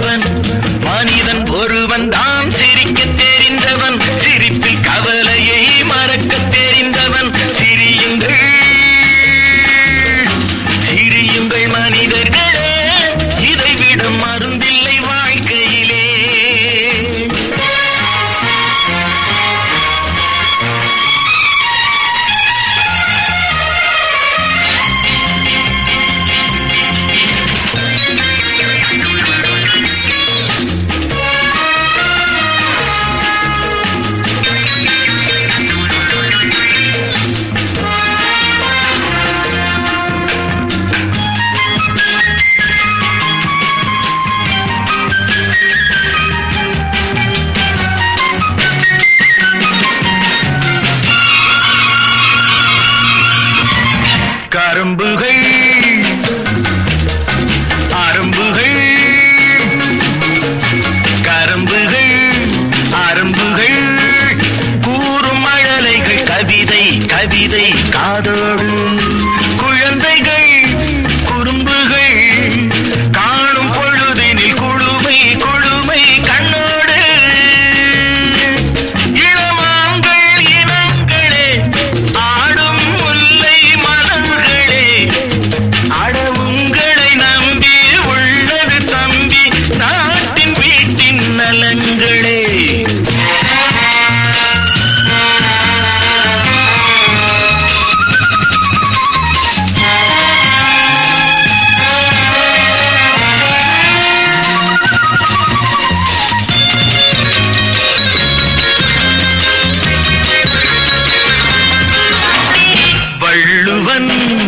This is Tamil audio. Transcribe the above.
தெரிந்தவன் மனிதன் ஒருவன் தான் சிரிக்க தெரிந்தவன். சிரிப்பில் அரும்புகள் நன்றி